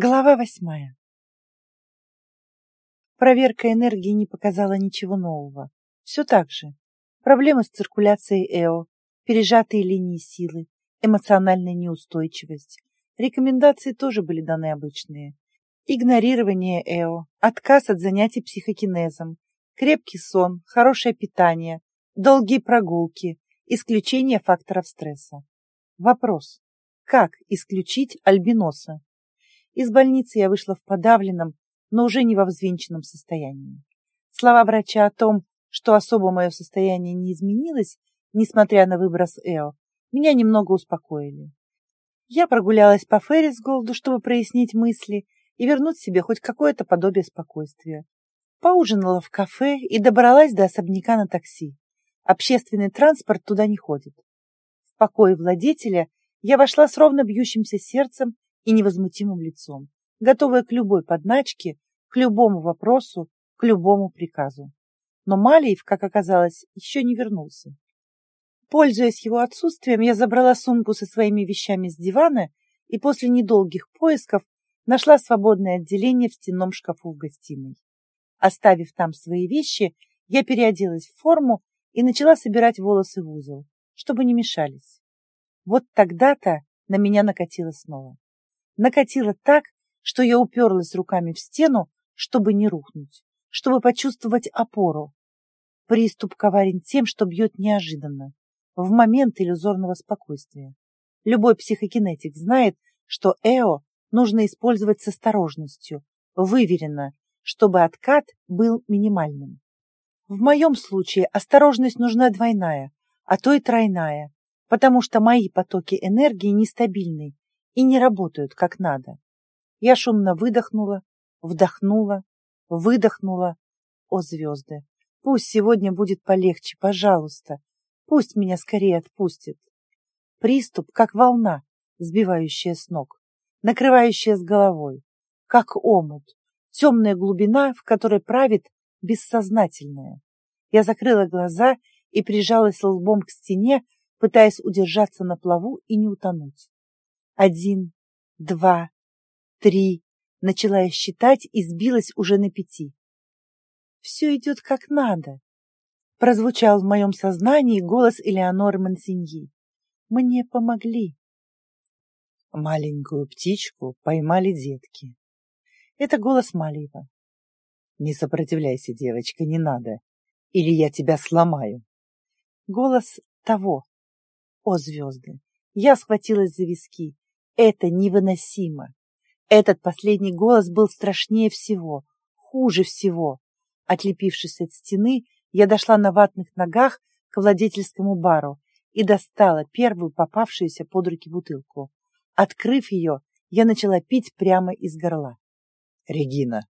Глава восьмая. Проверка энергии не показала ничего нового. Все так же. Проблемы с циркуляцией ЭО, пережатые линии силы, эмоциональная неустойчивость. Рекомендации тоже были даны обычные. Игнорирование ЭО, отказ от занятий психокинезом, крепкий сон, хорошее питание, долгие прогулки, исключение факторов стресса. Вопрос. Как исключить альбиноса? Из больницы я вышла в подавленном, но уже не во взвинченном состоянии. Слова врача о том, что особо мое состояние не изменилось, несмотря на выброс Эо, меня немного успокоили. Я прогулялась по Феррисголду, чтобы прояснить мысли и вернуть себе хоть какое-то подобие спокойствия. Поужинала в кафе и добралась до особняка на такси. Общественный транспорт туда не ходит. В покое владетеля я вошла с ровно бьющимся сердцем и невозмутимым лицом, готовая к любой подначке, к любому вопросу, к любому приказу. Но Малиев, как оказалось, еще не вернулся. Пользуясь его отсутствием, я забрала сумку со своими вещами с дивана и после недолгих поисков нашла свободное отделение в стенном шкафу в гостиной. Оставив там свои вещи, я переоделась в форму и начала собирать волосы в узел, чтобы не мешались. Вот тогда-то на меня накатило снова накатило так, что я уперлась руками в стену, чтобы не рухнуть, чтобы почувствовать опору. Приступ коварен тем, что бьет неожиданно, в момент иллюзорного спокойствия. Любой психокинетик знает, что ЭО нужно использовать с осторожностью, выверенно, чтобы откат был минимальным. В моем случае осторожность нужна двойная, а то и тройная, потому что мои потоки энергии нестабильны и не работают как надо. Я шумно выдохнула, вдохнула, выдохнула. О, звезды, пусть сегодня будет полегче, пожалуйста. Пусть меня скорее отпустит. Приступ, как волна, сбивающая с ног, накрывающая с головой, как омут, темная глубина, в которой правит бессознательное. Я закрыла глаза и прижалась лбом к стене, пытаясь удержаться на плаву и не утонуть. Один, два, три. Начала я считать и сбилась уже на пяти. Все идет как надо. Прозвучал в моем сознании голос Элеоноры Мансиньи. Мне помогли. Маленькую птичку поймали детки. Это голос Малиева. Не сопротивляйся, девочка, не надо. Или я тебя сломаю. Голос того. О, звезды! Я схватилась за виски. Это невыносимо. Этот последний голос был страшнее всего, хуже всего. Отлепившись от стены, я дошла на ватных ногах к владельскому бару и достала первую попавшуюся под руки бутылку. Открыв ее, я начала пить прямо из горла. «Регина!»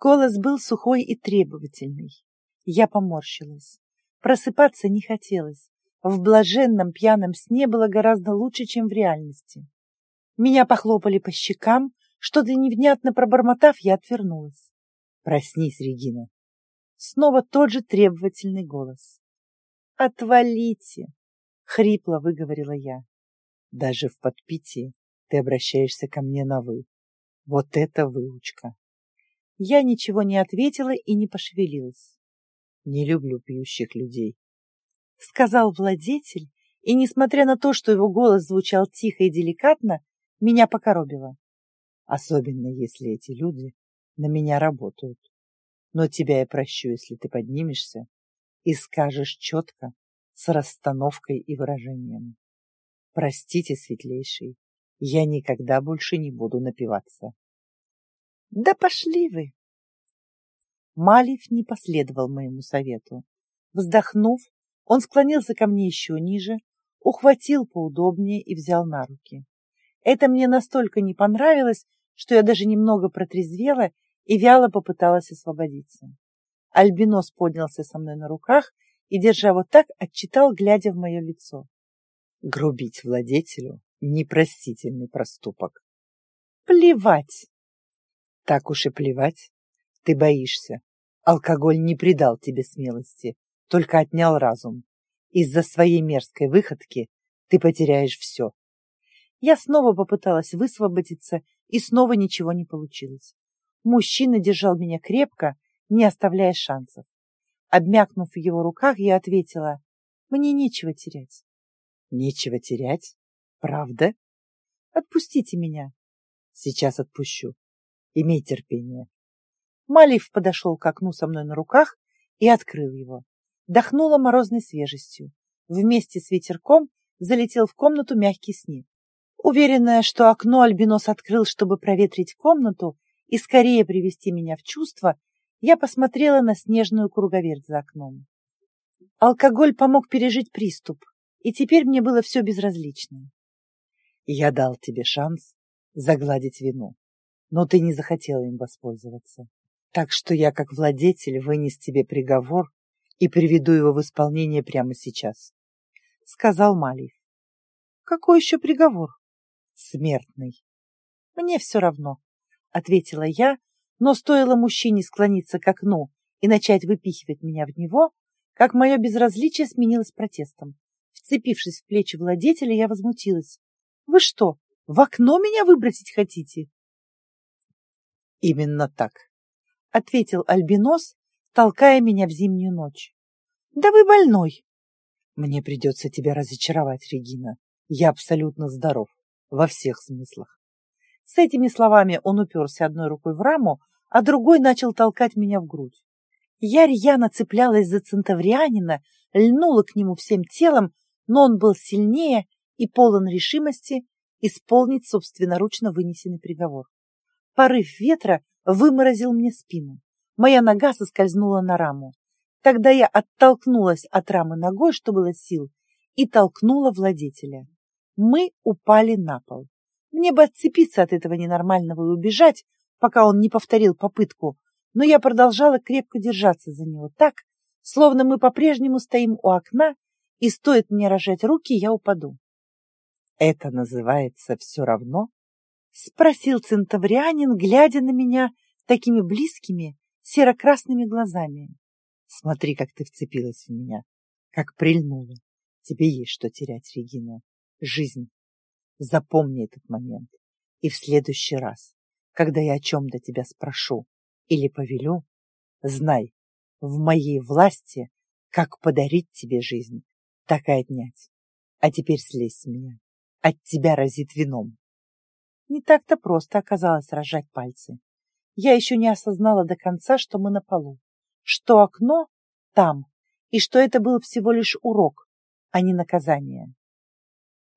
Голос был сухой и требовательный. Я поморщилась. Просыпаться не хотелось. В блаженном пьяном сне было гораздо лучше, чем в реальности. Меня похлопали по щекам, что-то невнятно пробормотав, я отвернулась. «Проснись, Регина!» Снова тот же требовательный голос. «Отвалите!» — хрипло выговорила я. «Даже в подпитии ты обращаешься ко мне на «вы». Вот это выучка!» Я ничего не ответила и не пошевелилась. Не люблю пьющих людей сказал владетель, и, несмотря на то, что его голос звучал тихо и деликатно, меня покоробило. Особенно, если эти люди на меня работают. Но тебя я прощу, если ты поднимешься и скажешь четко, с расстановкой и выражением. Простите, светлейший, я никогда больше не буду напиваться. Да пошли вы! Малев не последовал моему совету. Вздохнув, он склонился ко мне еще ниже, ухватил поудобнее и взял на руки. Это мне настолько не понравилось, что я даже немного протрезвела и вяло попыталась освободиться. Альбинос поднялся со мной на руках и, держа вот так, отчитал, глядя в мое лицо. Грубить владетелю — непростительный проступок. Плевать! Так уж и плевать. Ты боишься. Алкоголь не придал тебе смелости только отнял разум. Из-за своей мерзкой выходки ты потеряешь все. Я снова попыталась высвободиться и снова ничего не получилось. Мужчина держал меня крепко, не оставляя шансов. Обмякнув в его руках, я ответила, мне нечего терять. Нечего терять? Правда? Отпустите меня. Сейчас отпущу. Имей терпение. Малив подошел к окну со мной на руках и открыл его. Дохнуло морозной свежестью. Вместе с ветерком залетел в комнату мягкий снег. Уверенная, что окно Альбинос открыл, чтобы проветрить комнату и скорее привести меня в чувство, я посмотрела на снежную круговерть за окном. Алкоголь помог пережить приступ, и теперь мне было все безразлично. Я дал тебе шанс загладить вину, но ты не захотела им воспользоваться. Так что я, как владетель, вынес тебе приговор и приведу его в исполнение прямо сейчас, — сказал Малиев. — Какой еще приговор? — Смертный. — Мне все равно, — ответила я, но стоило мужчине склониться к окну и начать выпихивать меня в него, как мое безразличие сменилось протестом. Вцепившись в плечи владетеля, я возмутилась. — Вы что, в окно меня выбросить хотите? — Именно так, — ответил Альбинос, толкая меня в зимнюю ночь. — Да вы больной. — Мне придется тебя разочаровать, Регина. Я абсолютно здоров. Во всех смыслах. С этими словами он уперся одной рукой в раму, а другой начал толкать меня в грудь. Я рьяно цеплялась за центаврианина, льнула к нему всем телом, но он был сильнее и полон решимости исполнить собственноручно вынесенный приговор. Порыв ветра выморозил мне спину. Моя нога соскользнула на раму. Тогда я оттолкнулась от рамы ногой, что было сил, и толкнула владетеля. Мы упали на пол. Мне бы отцепиться от этого ненормального и убежать, пока он не повторил попытку, но я продолжала крепко держаться за него так, словно мы по-прежнему стоим у окна, и стоит мне рожать руки, я упаду. — Это называется все равно? — спросил центаврианин, глядя на меня такими близкими серо-красными глазами. — Смотри, как ты вцепилась в меня, как прильнула. Тебе есть что терять, Регина. Жизнь. Запомни этот момент. И в следующий раз, когда я о чем-то тебя спрошу или повелю, знай, в моей власти как подарить тебе жизнь, так и отнять. А теперь слезь с меня. От тебя разит вином. Не так-то просто оказалось рожать пальцы. Я еще не осознала до конца, что мы на полу, что окно там, и что это был всего лишь урок, а не наказание.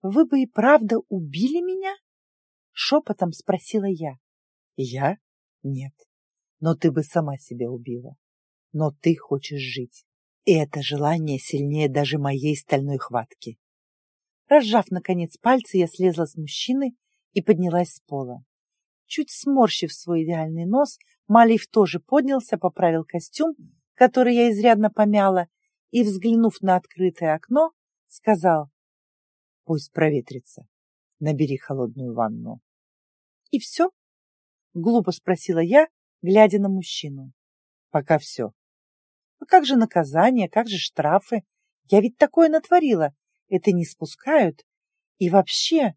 «Вы бы и правда убили меня?» — шепотом спросила я. «Я? Нет. Но ты бы сама себя убила. Но ты хочешь жить, и это желание сильнее даже моей стальной хватки». Разжав, наконец, пальцы, я слезла с мужчины и поднялась с пола. Чуть сморщив свой идеальный нос, Малиев тоже поднялся, поправил костюм, который я изрядно помяла, и, взглянув на открытое окно, сказал, «Пусть проветрится. Набери холодную ванну». «И все?» — глупо спросила я, глядя на мужчину. «Пока все». «А как же наказание, как же штрафы? Я ведь такое натворила. Это не спускают. И вообще,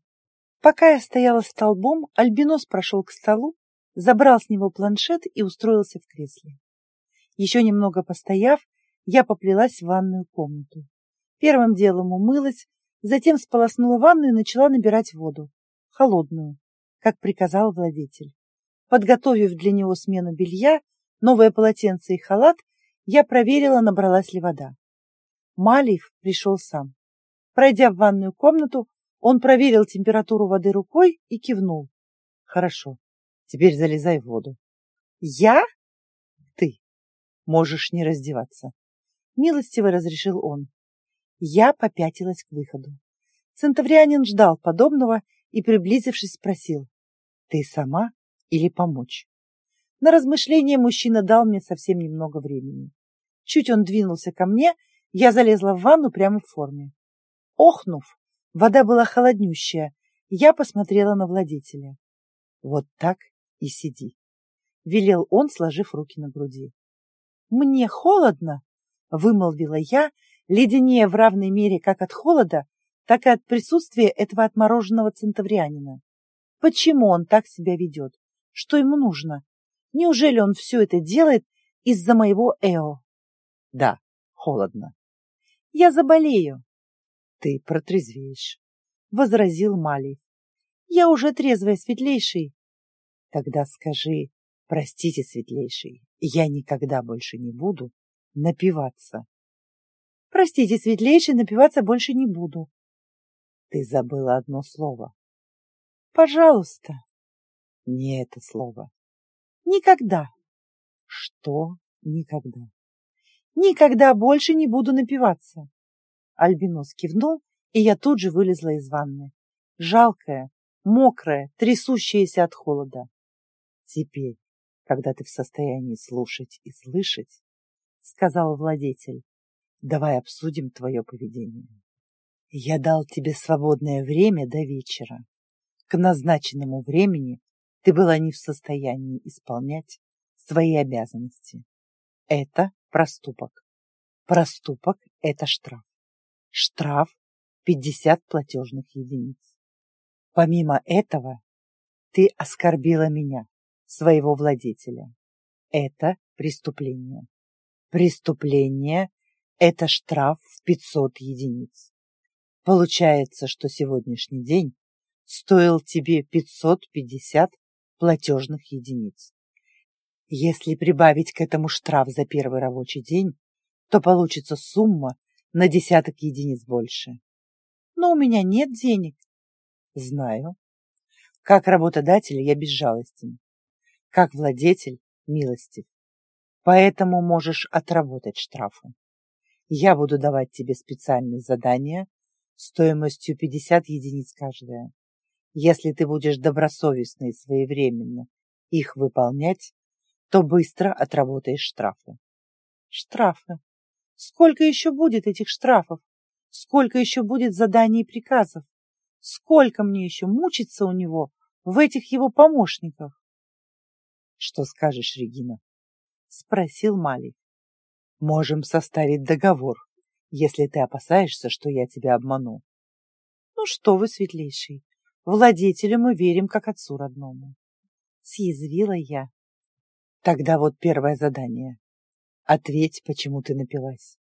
Пока я стояла столбом, Альбинос прошел к столу, забрал с него планшет и устроился в кресле. Еще немного постояв, я поплелась в ванную комнату. Первым делом умылась, затем сполоснула ванну и начала набирать воду. Холодную, как приказал владетель. Подготовив для него смену белья, новое полотенце и халат, я проверила, набралась ли вода. Малиев пришел сам. Пройдя в ванную комнату, он проверил температуру воды рукой и кивнул. Хорошо, теперь залезай в воду. Я? Ты. Можешь не раздеваться. Милостиво разрешил он. Я попятилась к выходу. Центаврианин ждал подобного и, приблизившись, спросил. Ты сама или помочь? На размышление мужчина дал мне совсем немного времени. Чуть он двинулся ко мне, я залезла в ванну прямо в форме. Охнув, Вода была холоднющая. Я посмотрела на владетеля. «Вот так и сиди», — велел он, сложив руки на груди. «Мне холодно», — вымолвила я, леденее в равной мере как от холода, так и от присутствия этого отмороженного центаврианина. Почему он так себя ведет? Что ему нужно? Неужели он все это делает из-за моего Эо? Да, холодно. Я заболею. Ты протрезвеешь, — возразил Малий. Я уже трезвая, светлейший. Тогда скажи, простите, светлейший, я никогда больше не буду напиваться. Простите, светлейший, напиваться больше не буду. Ты забыла одно слово. Пожалуйста. Не это слово. Никогда. Что никогда? Никогда больше не буду напиваться. Альбинос кивнул, и я тут же вылезла из ванны. Жалкая, мокрая, трясущаяся от холода. Теперь, когда ты в состоянии слушать и слышать, сказал владетель, давай обсудим твое поведение. Я дал тебе свободное время до вечера. К назначенному времени ты была не в состоянии исполнять свои обязанности. Это проступок. Проступок – это штраф. Штраф – 50 платежных единиц. Помимо этого, ты оскорбила меня, своего владетеля. Это преступление. Преступление – это штраф в 500 единиц. Получается, что сегодняшний день стоил тебе 550 платежных единиц. Если прибавить к этому штраф за первый рабочий день, то получится сумма на десяток единиц больше. Но у меня нет денег. Знаю. Как работодатель я безжалостен. Как владетель милостив. Поэтому можешь отработать штрафы. Я буду давать тебе специальные задания стоимостью 50 единиц каждая. Если ты будешь добросовестно и своевременно их выполнять, то быстро отработаешь штрафы. Штрафы. Сколько еще будет этих штрафов? Сколько еще будет заданий и приказов? Сколько мне еще мучиться у него в этих его помощниках? Что скажешь, Регина? Спросил Малик. Можем составить договор, если ты опасаешься, что я тебя обману. Ну что вы, светлейший, владетелю мы верим, как отцу родному. Съязвила я. Тогда вот первое задание. Ответь, почему ты напилась.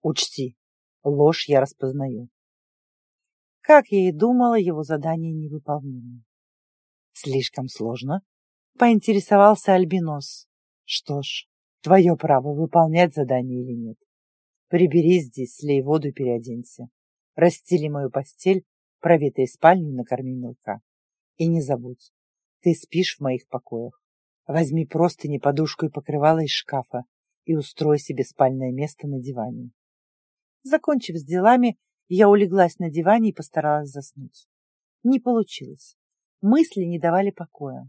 Учти, ложь я распознаю. Как я и думала, его задание невыполнимо. Слишком сложно? Поинтересовался Альбинос. Что ж, твое право выполнять задание или нет. Прибери здесь, слей воду и переоденься. Расстели мою постель, проветри спальню накорми мелка. И не забудь, ты спишь в моих покоях. Возьми просто не подушку и покрывало из шкафа и устрой себе спальное место на диване. Закончив с делами, я улеглась на диване и постаралась заснуть. Не получилось. Мысли не давали покоя.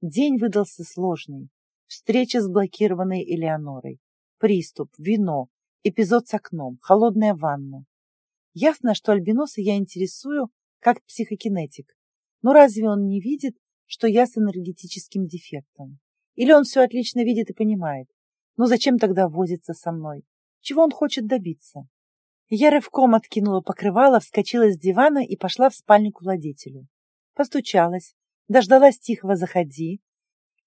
День выдался сложный. Встреча с блокированной Элеонорой. Приступ, вино, эпизод с окном, холодная ванна. Ясно, что альбиноса я интересую как психокинетик. Но разве он не видит, что я с энергетическим дефектом. Или он все отлично видит и понимает. Но зачем тогда возиться со мной? Чего он хочет добиться? Я рывком откинула покрывало, вскочила с дивана и пошла в спальню к владетелю. Постучалась, дождалась тихого «заходи».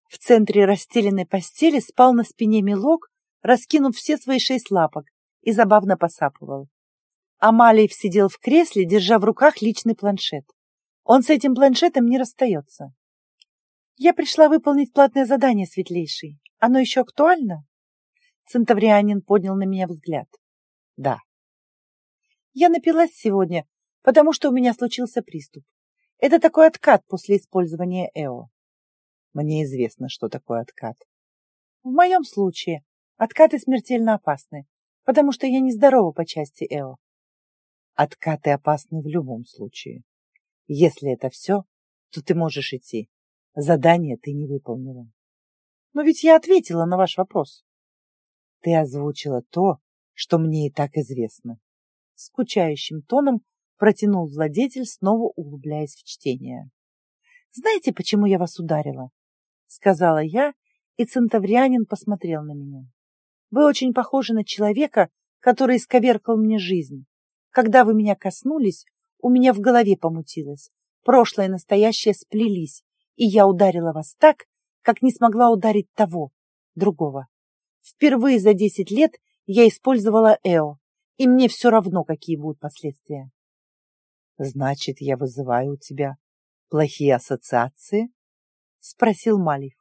В центре расстеленной постели спал на спине мелок, раскинув все свои шесть лапок, и забавно посапывал. Амалиев сидел в кресле, держа в руках личный планшет. Он с этим планшетом не расстается. Я пришла выполнить платное задание, светлейший. Оно еще актуально? Центаврианин поднял на меня взгляд. Да. Я напилась сегодня, потому что у меня случился приступ. Это такой откат после использования ЭО. Мне известно, что такое откат. В моем случае откаты смертельно опасны, потому что я нездорова по части ЭО. Откаты опасны в любом случае. Если это все, то ты можешь идти. Задание ты не выполнила. Но ведь я ответила на ваш вопрос. Ты озвучила то, что мне и так известно. Скучающим тоном протянул владетель, снова углубляясь в чтение. «Знаете, почему я вас ударила?» Сказала я, и центаврианин посмотрел на меня. «Вы очень похожи на человека, который исковеркал мне жизнь. Когда вы меня коснулись, у меня в голове помутилось. Прошлое и настоящее сплелись, и я ударила вас так, как не смогла ударить того, другого. Впервые за десять лет я использовала Эо, и мне все равно, какие будут последствия. Значит, я вызываю у тебя плохие ассоциации? Спросил Малив.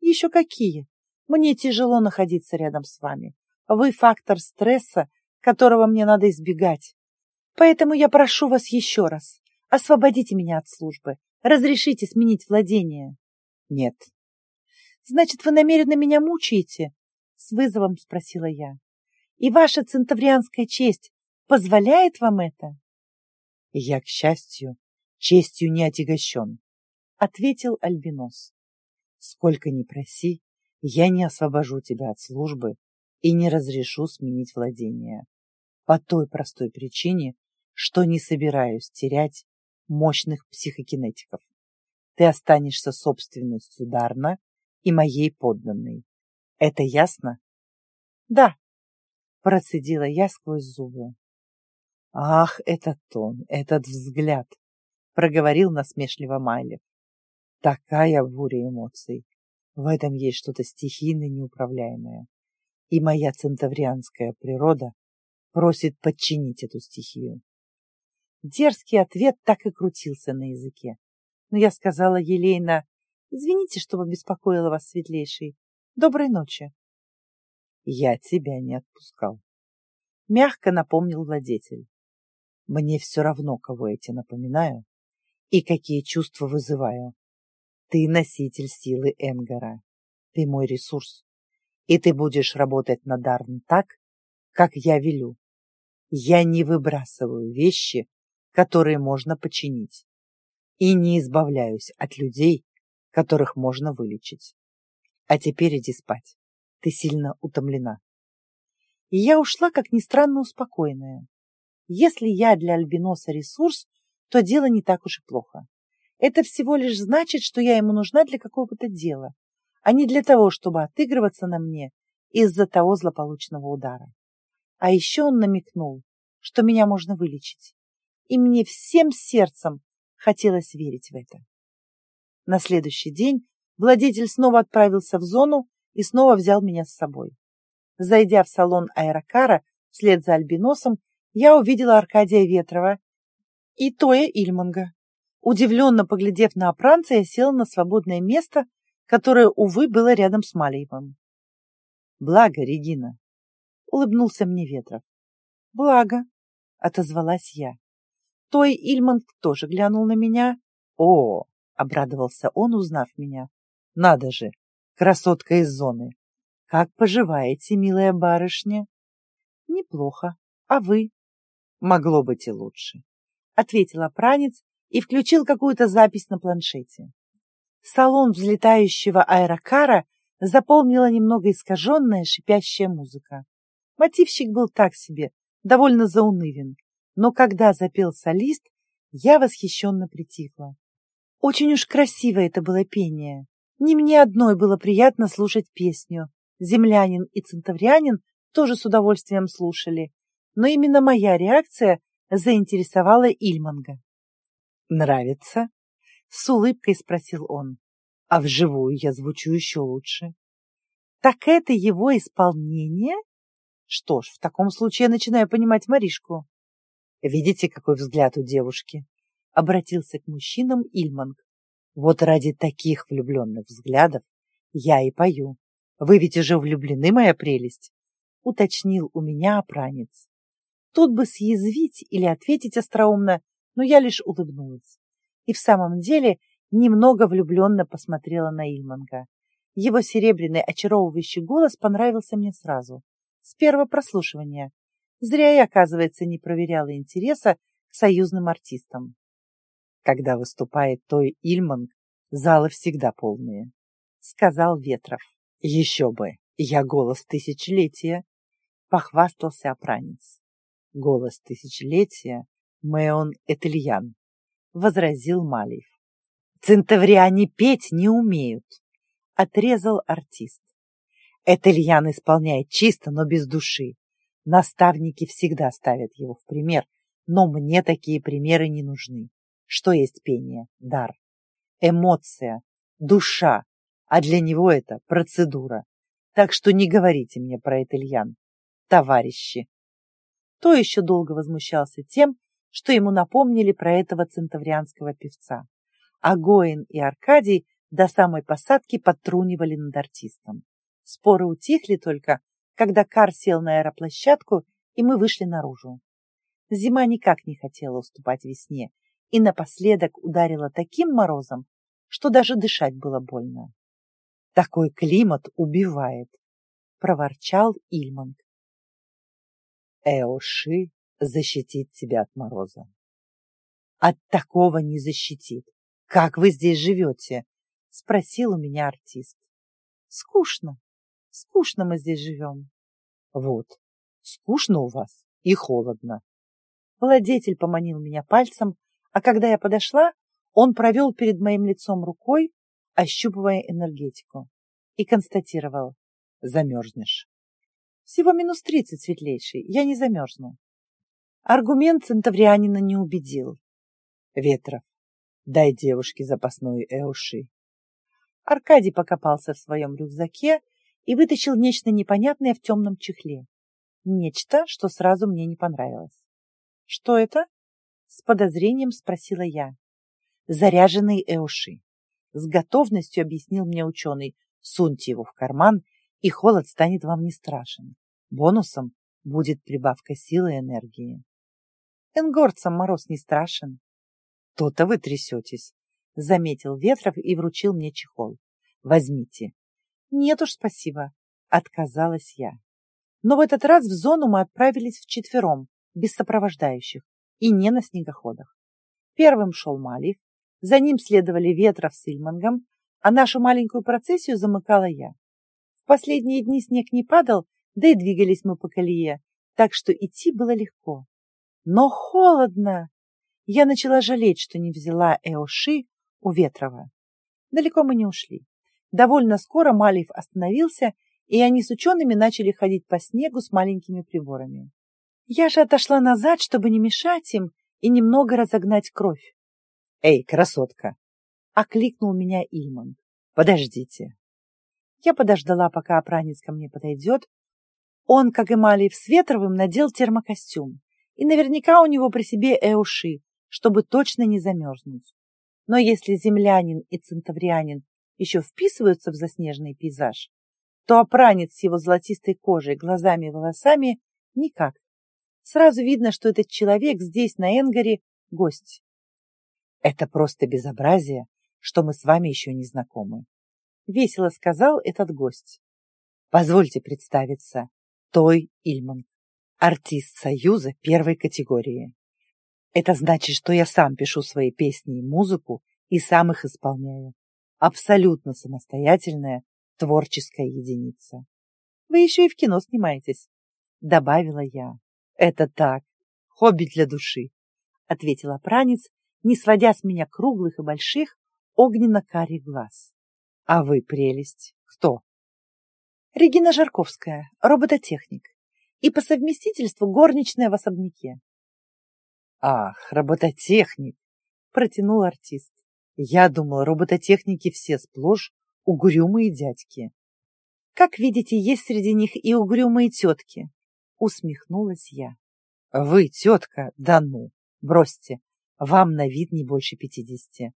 Еще какие? Мне тяжело находиться рядом с вами. Вы фактор стресса, которого мне надо избегать. Поэтому я прошу вас еще раз, освободите меня от службы, разрешите сменить владение. Нет. Значит, вы намеренно меня мучаете? С вызовом спросила я. И ваша центаврианская честь позволяет вам это? Я, к счастью, честью не отягощен, ответил Альбинос. Сколько ни проси, я не освобожу тебя от службы и не разрешу сменить владение. По той простой причине, что не собираюсь терять мощных психокинетиков. Ты останешься собственностью Дарна и моей подданной. Это ясно? Да, процедила я сквозь зубы. Ах, этот тон, этот взгляд, проговорил насмешливо Майлев. Такая буря эмоций. В этом есть что-то стихийно неуправляемое. И моя центаврианская природа просит подчинить эту стихию. Дерзкий ответ так и крутился на языке. Но я сказала елейно, извините, что побеспокоила вас, светлейший. Доброй ночи. Я тебя не отпускал. Мягко напомнил владетель. Мне все равно, кого я тебе напоминаю и какие чувства вызываю. Ты носитель силы Энгара. Ты мой ресурс. И ты будешь работать на Дарн так, как я велю. Я не выбрасываю вещи, которые можно починить. И не избавляюсь от людей, которых можно вылечить. А теперь иди спать. Ты сильно утомлена. И я ушла, как ни странно, успокоенная. Если я для Альбиноса ресурс, то дело не так уж и плохо. Это всего лишь значит, что я ему нужна для какого-то дела, а не для того, чтобы отыгрываться на мне из-за того злополучного удара. А еще он намекнул, что меня можно вылечить и мне всем сердцем хотелось верить в это. На следующий день владетель снова отправился в зону и снова взял меня с собой. Зайдя в салон аэрокара вслед за Альбиносом, я увидела Аркадия Ветрова и Тоя Ильманга. Удивленно поглядев на опранца, я села на свободное место, которое, увы, было рядом с Малиевым. «Благо, Регина!» — улыбнулся мне Ветров. «Благо!» — отозвалась я. Той Ильман тоже глянул на меня. «О!» — обрадовался он, узнав меня. «Надо же! Красотка из зоны! Как поживаете, милая барышня?» «Неплохо. А вы?» «Могло быть и лучше», — ответил опранец и включил какую-то запись на планшете. Салон взлетающего аэрокара заполнила немного искаженная шипящая музыка. Мотивщик был так себе, довольно заунывен, но когда запел солист, я восхищенно притихла. Очень уж красиво это было пение. Не мне одной было приятно слушать песню. Землянин и центаврианин тоже с удовольствием слушали, но именно моя реакция заинтересовала Ильманга. «Нравится?» — с улыбкой спросил он. «А вживую я звучу еще лучше». «Так это его исполнение?» Что ж, в таком случае я начинаю понимать Маришку. Видите, какой взгляд у девушки? Обратился к мужчинам Ильманг. Вот ради таких влюбленных взглядов я и пою. Вы ведь уже влюблены, моя прелесть? Уточнил у меня опранец. Тут бы съязвить или ответить остроумно, но я лишь улыбнулась. И в самом деле немного влюбленно посмотрела на Ильманга. Его серебряный очаровывающий голос понравился мне сразу, с первого прослушивания. Зря я, оказывается, не проверяла интереса к союзным артистам. Когда выступает той Ильманг, залы всегда полные, — сказал Ветров. Еще бы, я голос тысячелетия, — похвастался опранец. Голос тысячелетия Меон Этельян, — возразил Малиев. Центавриане петь не умеют, — отрезал артист. Этельян исполняет чисто, но без души. Наставники всегда ставят его в пример, но мне такие примеры не нужны. Что есть пение, дар, эмоция, душа, а для него это процедура. Так что не говорите мне про Этельян, товарищи. То еще долго возмущался тем, что ему напомнили про этого центаврианского певца. А Гоин и Аркадий до самой посадки подтрунивали над артистом. Споры утихли только, когда Кар сел на аэроплощадку, и мы вышли наружу. Зима никак не хотела уступать весне, и напоследок ударила таким морозом, что даже дышать было больно. Такой климат убивает, проворчал Ильманг. Эоши защитит тебя от мороза. От такого не защитит. Как вы здесь живете? Спросил у меня артист. Скучно. Скучно мы здесь живем. Вот, скучно у вас и холодно. Владетель поманил меня пальцем, а когда я подошла, он провел перед моим лицом рукой, ощупывая энергетику, и констатировал. Замерзнешь. Всего минус тридцать, светлейший, я не замерзну. Аргумент центаврианина не убедил. Ветров, дай девушке запасной эуши. Аркадий покопался в своем рюкзаке и вытащил нечто непонятное в темном чехле. Нечто, что сразу мне не понравилось. «Что это?» — с подозрением спросила я. «Заряженный эуши». С готовностью объяснил мне ученый. Суньте его в карман, и холод станет вам не страшен. Бонусом будет прибавка силы и энергии. Энгорцам мороз не страшен. То-то вы трясетесь, заметил Ветров и вручил мне чехол. Возьмите. Нет уж, спасибо, отказалась я. Но в этот раз в зону мы отправились вчетвером, без сопровождающих, и не на снегоходах. Первым шел Малиев, за ним следовали Ветров с Ильмангом, а нашу маленькую процессию замыкала я. В последние дни снег не падал, да и двигались мы по колее, так что идти было легко. Но холодно! Я начала жалеть, что не взяла Эоши у Ветрова. Далеко мы не ушли. Довольно скоро Малиев остановился, и они с учеными начали ходить по снегу с маленькими приборами. Я же отошла назад, чтобы не мешать им и немного разогнать кровь. «Эй, красотка!» — окликнул меня Ильман. «Подождите!» Я подождала, пока опранец ко мне подойдет. Он, как и Малиев с Ветровым, надел термокостюм, и наверняка у него при себе эуши, чтобы точно не замерзнуть. Но если землянин и центаврианин еще вписываются в заснеженный пейзаж, то опранец с его золотистой кожей, глазами и волосами никак. Сразу видно, что этот человек здесь, на Энгаре, гость. Это просто безобразие, что мы с вами еще не знакомы. Весело сказал этот гость. Позвольте представиться. Той Ильман, артист Союза первой категории. Это значит, что я сам пишу свои песни и музыку и сам их исполняю. Абсолютно самостоятельная творческая единица. Вы еще и в кино снимаетесь, добавила я. Это так, хобби для души, ответила пранец, не сводя с меня круглых и больших огненно-карий глаз. А вы прелесть. Кто? Регина Жарковская, робототехник. И по совместительству горничная в особняке. Ах, робототехник, протянул артист. Я думал, робототехники все сплошь угрюмые дядьки. Как видите, есть среди них и угрюмые тетки, усмехнулась я. Вы, тетка, да ну, бросьте, вам на вид не больше пятидесяти.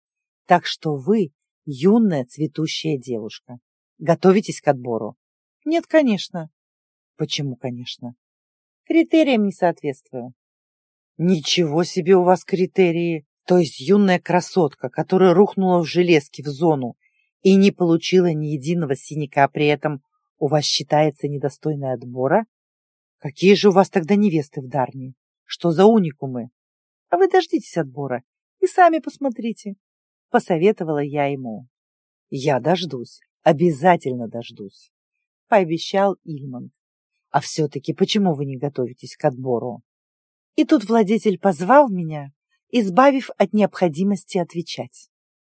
Так что вы юная цветущая девушка. Готовитесь к отбору? Нет, конечно. Почему, конечно? Критериям не соответствую. Ничего себе у вас критерии! То есть юная красотка, которая рухнула в железке в зону и не получила ни единого синяка, а при этом у вас считается недостойной отбора? Какие же у вас тогда невесты в Дарне? Что за уникумы? А вы дождитесь отбора и сами посмотрите, — посоветовала я ему. Я дождусь, обязательно дождусь, — пообещал Ильман. А все-таки почему вы не готовитесь к отбору? И тут владетель позвал меня, избавив от необходимости отвечать.